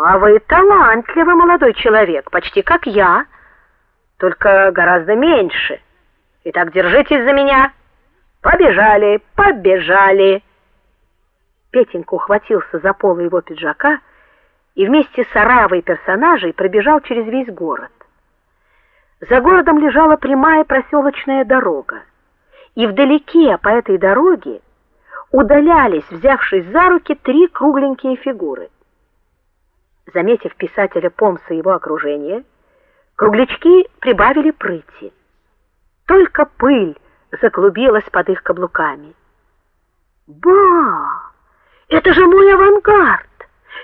А вы талантливый молодой человек, почти как я, только гораздо меньше. Итак, держитесь за меня. Побежали, побежали. Петенька ухватился за полы его пиджака и вместе с оравой персонажей пробежал через весь город. За городом лежала прямая проселочная дорога, и вдалеке по этой дороге удалялись, взявшись за руки, три кругленькие фигуры. Заметив писателя Помса и его окружение, круглячки прибавили прыти. Только пыль заклубилась под их каблуками. Ба! Это же мой авангард!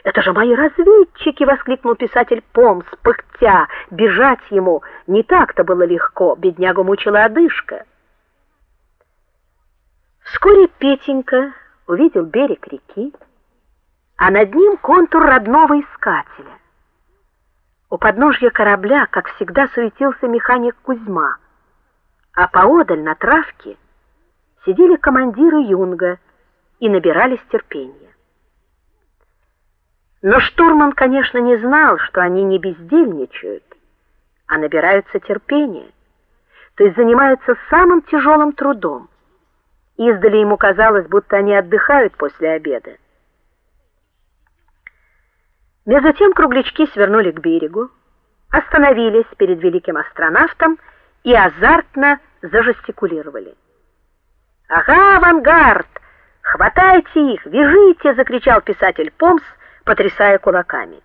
Это же мои разведчики, воскликнул писатель Помс, пыхтя. Бежать ему не так-то было легко, беднягу мучила одышка. Вскоре Петенька увидел берег реки, а над ним контур родного искателя. У подножья корабля, как всегда, суетился механик Кузьма, а поодаль на травке сидели командиры Юнга и набирались терпения. Но штурман, конечно, не знал, что они не бездельничают, а набираются терпения, то есть занимаются самым тяжелым трудом. Издали ему казалось, будто они отдыхают после обеда. Между тем круглячки свернули к берегу, остановились перед великим астронавтом и азартно зажестикулировали. "Ага, авангард! Хватайте их, вяжите!" закричал писатель Помс, потрясая кулаками.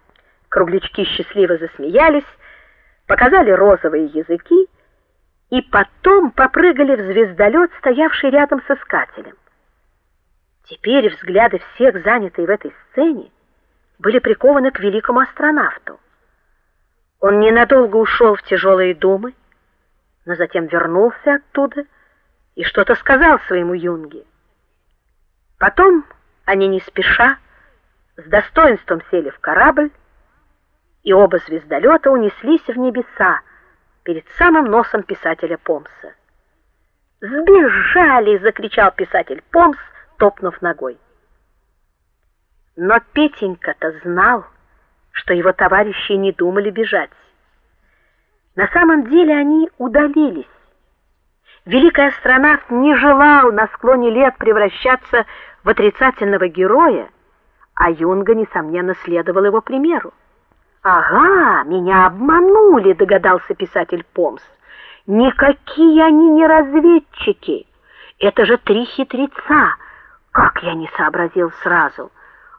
Круглячки счастливо засмеялись, показали розовые языки и потом попрыгали в звездолет, стоявший рядом с искателем. Теперь взгляды всех, занятых в этой сцене, были прикованы к великому астронавту. Он ненадолго ушел в тяжелые думы, но затем вернулся оттуда и что-то сказал своему юнге. Потом они не спеша с достоинством сели в корабль, и оба звездолета унеслись в небеса перед самым носом писателя Помса. "Сбежали!" закричал писатель Помс, топнув ногой. Но Петенька-то знал, что его товарищи не думали бежать. На самом деле они удалились. Великий астронавт не желал на склоне лет превращаться в отрицательного героя, а Юнга несомненно следовал его примеру. Ага, меня обманули, догадался писатель Помс. Никакие они не разведчики. Это же три хитреца. Как я не сообразил сразу.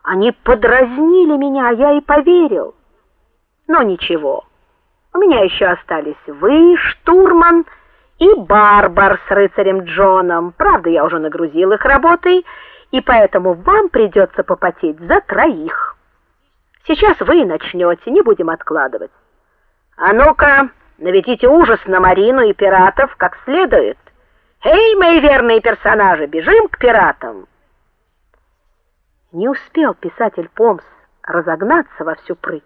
Они подразнили меня, а я и поверил. Но ничего. У меня еще остались вы, штурман и Барбар с рыцарем Джоном. Правда, я уже нагрузил их работой, и поэтому вам придется попотеть за троих. Сейчас вы начнете, не будем откладывать. А ну-ка, наведите ужас на Марину и пиратов как следует. Эй, мои верные персонажи, бежим к пиратам. Не успел писатель Помс разогнаться во всю прыть,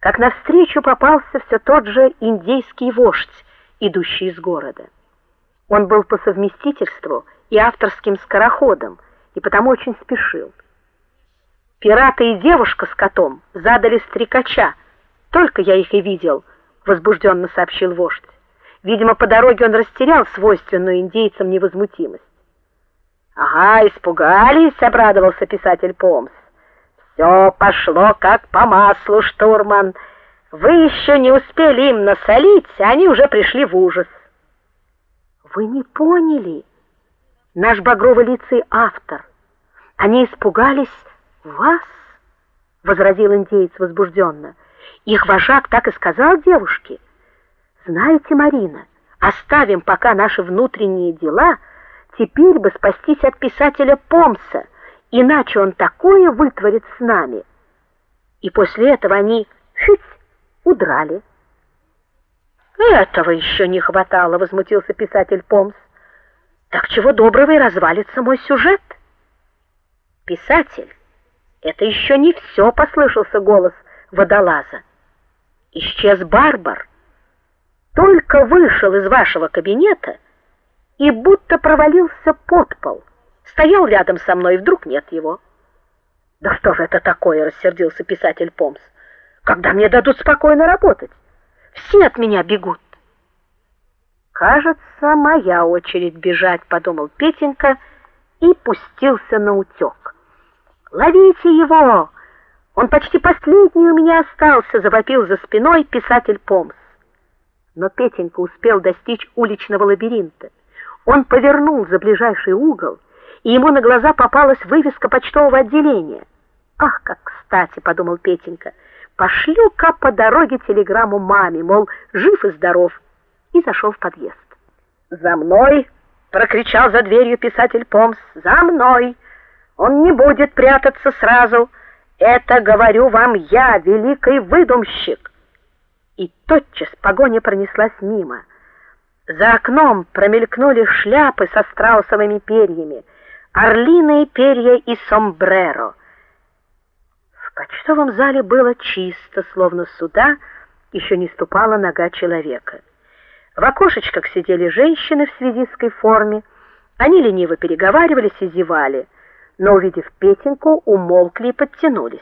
как навстречу попался все тот же индейский вождь, идущий из города. Он был по совместительству и авторским скороходом, и потому очень спешил. Пираты и девушка с котом задали стрекача. Только я их и видел, возбужденно сообщил вождь. Видимо, по дороге он растерял свойственную индейцам невозмутимость. Ага, испугались, обрадовался писатель Помс. Все пошло как по маслу, штурман. Вы еще не успели им насолить, они уже пришли в ужас. Вы не поняли. Наш багрово-лицый автор. Они испугались вас, возразил индеец возбужденно. Их вожак так и сказал девушке. Знаете, Марина, оставим пока наши внутренние дела Теперь бы спастись от писателя Помса, иначе он такое вытворит с нами. И после этого они чуть удрали. Этого еще не хватало, возмутился писатель Помс. Так чего доброго и развалится мой сюжет. Писатель, это еще не все, послышался голос водолаза. Исчез Барбар. Только вышел из вашего кабинета, и будто провалился под пол. Стоял рядом со мной, и вдруг нет его. Да что же это такое, рассердился писатель Помс. Когда мне дадут спокойно работать? Все от меня бегут. Кажется, моя очередь бежать, подумал Петенька и пустился на утёк. Ловите его! Он почти последний у меня остался, завопил за спиной писатель Помс. Но Петенька успел достичь уличного лабиринта. Он повернул за ближайший угол, и ему на глаза попалась вывеска почтового отделения. Ах, как кстати, подумал Петенька. Пошлю-ка по дороге телеграмму маме, мол, жив и здоров, и зашел в подъезд. За мной, прокричал за дверью писатель Помс. За мной. Он не будет прятаться сразу. Это говорю вам я, великий выдумщик. И тотчас погоня пронеслась мимо. За окном промелькнули шляпы со страусовыми перьями, орлиные перья и сомбреро. В почтовом зале было чисто, словно сюда еще не ступала нога человека. В окошечках сидели женщины в связистской форме. Они лениво переговаривались и зевали но увидев Петеньку, умолкли и подтянулись.